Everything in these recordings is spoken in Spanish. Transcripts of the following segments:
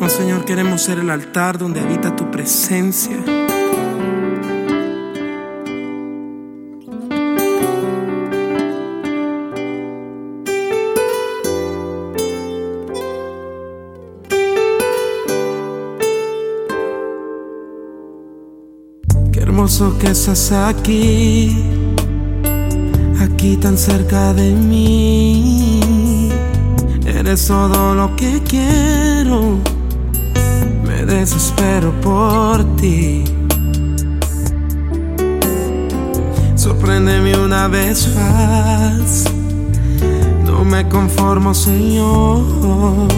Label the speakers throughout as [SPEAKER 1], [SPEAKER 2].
[SPEAKER 1] Oh Señor, queremos ser el altar donde habita tu presencia. Qué hermoso que estás aquí, aquí tan cerca de mí. Eres todo lo que quiero, desespero por ti. Sorpréndeme una vez más, no me conformo, Señor.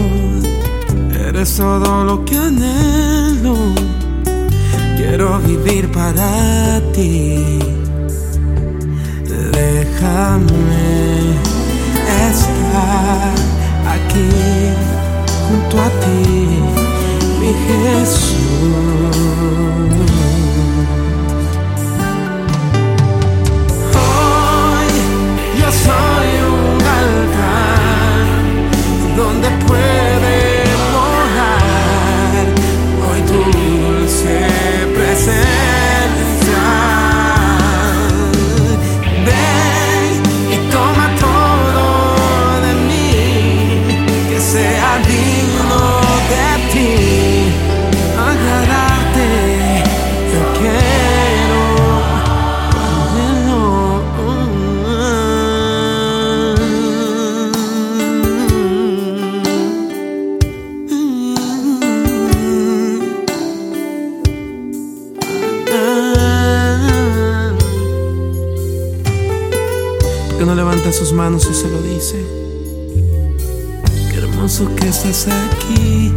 [SPEAKER 1] Eres todo lo que anhelo. Quiero vivir para ti. Hoy yo soy un altar donde puede que no levanta sus manos y se lo dice. Qué hermoso que estás aquí,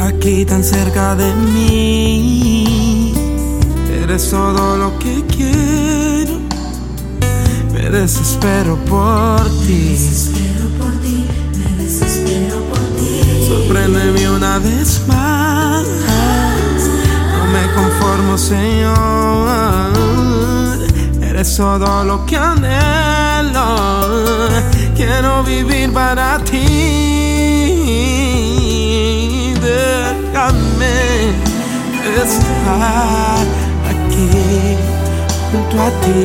[SPEAKER 1] aquí tan cerca de mí. Eres todo lo que quiero, me desespero por ti.
[SPEAKER 2] Desespero por ti, me desespero por ti.
[SPEAKER 1] Sorpréndeme una vez más. No me conformo, Señor. Eres todo lo que anhelo. Quiero vivir para ti. Déjame estar aquí junto a ti,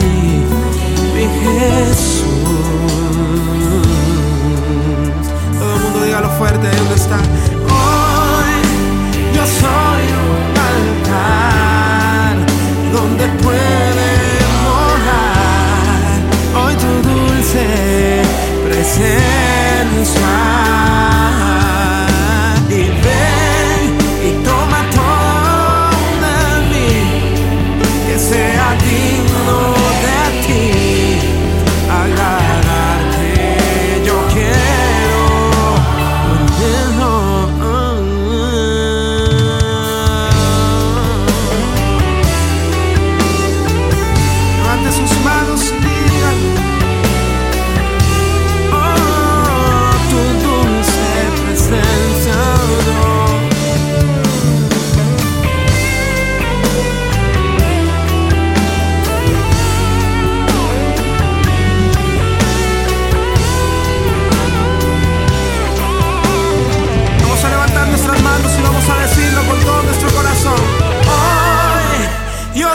[SPEAKER 1] mi Jesús. Todo el mundo dígalo fuerte, ¿dónde está? Mí, que sea digno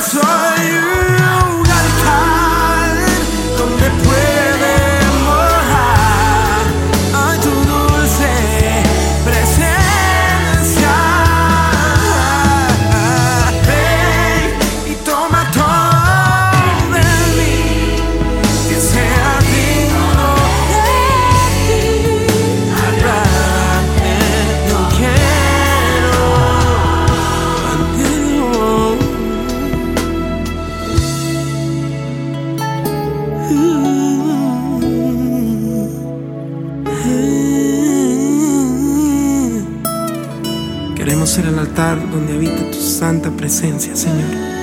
[SPEAKER 1] try ser el altar donde habita tu santa presencia, Señor.